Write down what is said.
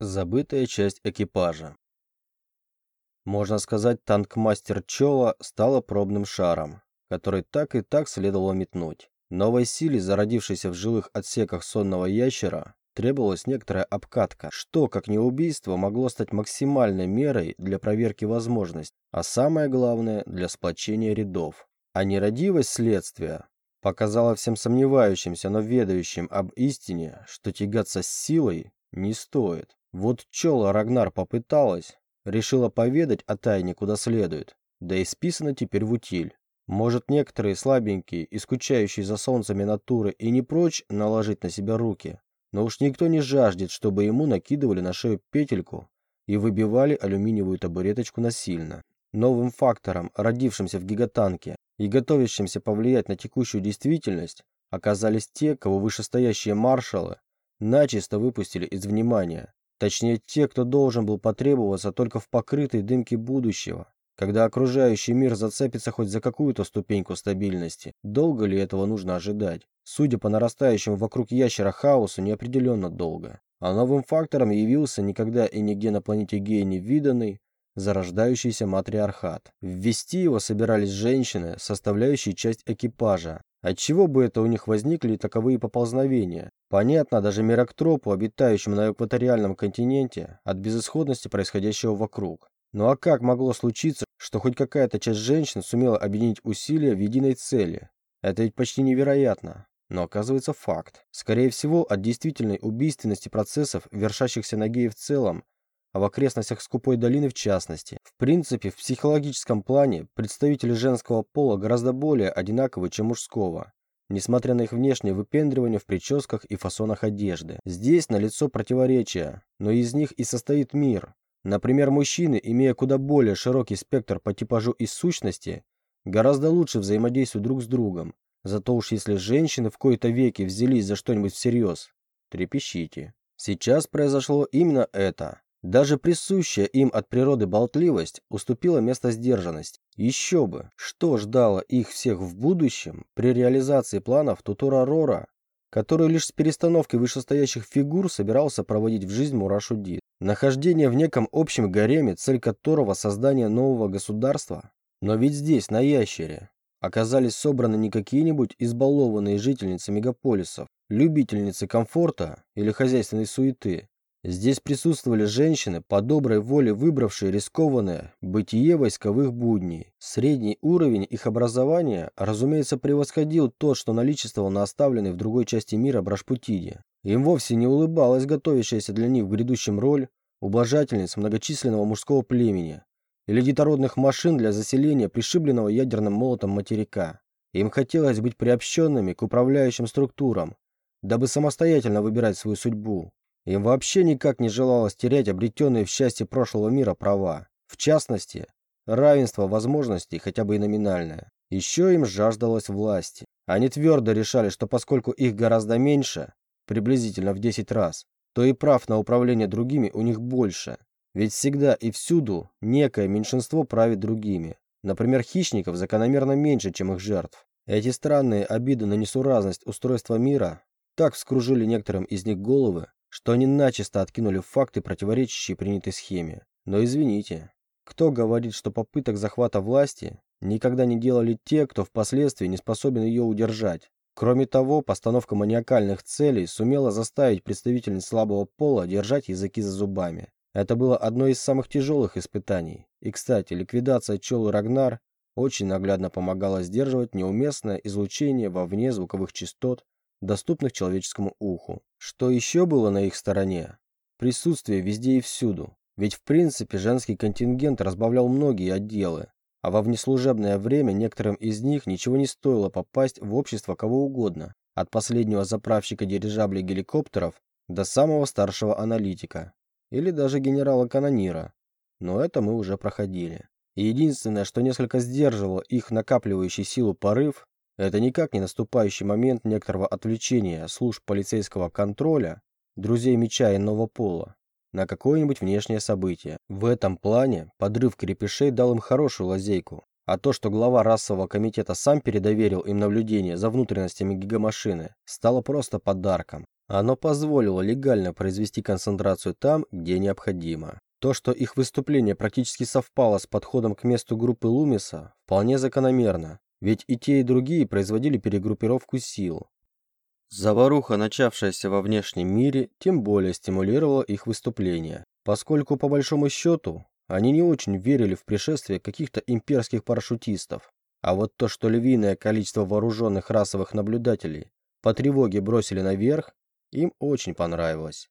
Забытая часть экипажа. Можно сказать, танкмастер Чола стала пробным шаром, который так и так следовало метнуть. Новой силе, зародившейся в жилых отсеках сонного ящера, требовалась некоторая обкатка, что, как не убийство, могло стать максимальной мерой для проверки возможностей, а самое главное – для сплочения рядов. А нерадивость следствия показала всем сомневающимся, но ведающим об истине, что тягаться с силой не стоит. Вот Чола Рагнар попыталась, решила поведать о тайне куда следует, да и списана теперь в утиль. Может, некоторые слабенькие и скучающие за солнцами натуры и не прочь наложить на себя руки, но уж никто не жаждет, чтобы ему накидывали на шею петельку и выбивали алюминиевую табуреточку насильно. Новым фактором, родившимся в гигатанке и готовящимся повлиять на текущую действительность, оказались те, кого вышестоящие маршалы начисто выпустили из внимания. Точнее, те, кто должен был потребоваться только в покрытой дымке будущего, когда окружающий мир зацепится хоть за какую-то ступеньку стабильности. Долго ли этого нужно ожидать? Судя по нарастающему вокруг ящера хаосу, неопределенно долго. А новым фактором явился никогда и нигде на планете Гея не виданный, зарождающийся матриархат. Ввести его собирались женщины, составляющие часть экипажа, Отчего бы это у них возникли таковые поползновения? Понятно даже Мерактропу, обитающему на экваториальном континенте, от безысходности происходящего вокруг. Ну а как могло случиться, что хоть какая-то часть женщин сумела объединить усилия в единой цели? Это ведь почти невероятно. Но оказывается факт. Скорее всего, от действительной убийственности процессов, вершащихся на геи в целом, а в окрестностях Скупой долины в частности. В принципе, в психологическом плане представители женского пола гораздо более одинаковы, чем мужского, несмотря на их внешнее выпендривание в прическах и фасонах одежды. Здесь налицо противоречия, но из них и состоит мир. Например, мужчины, имея куда более широкий спектр по типажу и сущности, гораздо лучше взаимодействуют друг с другом. Зато уж если женщины в кои-то веки взялись за что-нибудь всерьез, трепещите. Сейчас произошло именно это. Даже присущая им от природы болтливость уступила место сдержанности. Еще бы, что ждало их всех в будущем при реализации планов Тутура Рора, который лишь с перестановкой вышестоящих фигур собирался проводить в жизнь Мурашуди. Нахождение в неком общем гареме, цель которого создание нового государства. Но ведь здесь, на Ящере, оказались собраны не какие-нибудь избалованные жительницы мегаполисов, любительницы комфорта или хозяйственной суеты, Здесь присутствовали женщины, по доброй воле выбравшие рискованное бытие войсковых будней. Средний уровень их образования, разумеется, превосходил тот, что наличествовал на оставленной в другой части мира Брашпутиде. Им вовсе не улыбалась готовящаяся для них в грядущем роль ублажательниц многочисленного мужского племени или детородных машин для заселения пришибленного ядерным молотом материка. Им хотелось быть приобщенными к управляющим структурам, дабы самостоятельно выбирать свою судьбу. Им вообще никак не желалось терять обретенные в счастье прошлого мира права. В частности, равенство возможностей, хотя бы и номинальное. Еще им жаждалось власти. Они твердо решали, что поскольку их гораздо меньше, приблизительно в 10 раз, то и прав на управление другими у них больше. Ведь всегда и всюду некое меньшинство правит другими. Например, хищников закономерно меньше, чем их жертв. Эти странные обиды на несуразность устройства мира так вскружили некоторым из них головы, что они начисто откинули факты, противоречащие принятой схеме. Но извините, кто говорит, что попыток захвата власти никогда не делали те, кто впоследствии не способен ее удержать? Кроме того, постановка маниакальных целей сумела заставить представительниц слабого пола держать языки за зубами. Это было одно из самых тяжелых испытаний. И, кстати, ликвидация Чолы Рагнар очень наглядно помогала сдерживать неуместное излучение вовне звуковых частот доступных человеческому уху. Что еще было на их стороне? Присутствие везде и всюду. Ведь в принципе женский контингент разбавлял многие отделы, а во внеслужебное время некоторым из них ничего не стоило попасть в общество кого угодно, от последнего заправщика дирижаблей геликоптеров до самого старшего аналитика, или даже генерала-канонира. Но это мы уже проходили. И единственное, что несколько сдерживало их накапливающий силу порыв, это никак не наступающий момент некоторого отвлечения служб полицейского контроля, друзей меча иного пола, на какое-нибудь внешнее событие. В этом плане подрыв крепышей дал им хорошую лазейку. А то, что глава расового комитета сам передоверил им наблюдение за внутренностями гигамашины, стало просто подарком. Оно позволило легально произвести концентрацию там, где необходимо. То, что их выступление практически совпало с подходом к месту группы Лумиса, вполне закономерно, ведь и те, и другие производили перегруппировку сил. Заваруха, начавшаяся во внешнем мире, тем более стимулировала их выступление, поскольку, по большому счету, они не очень верили в пришествие каких-то имперских парашютистов. А вот то, что львиное количество вооруженных расовых наблюдателей по тревоге бросили наверх, им очень понравилось.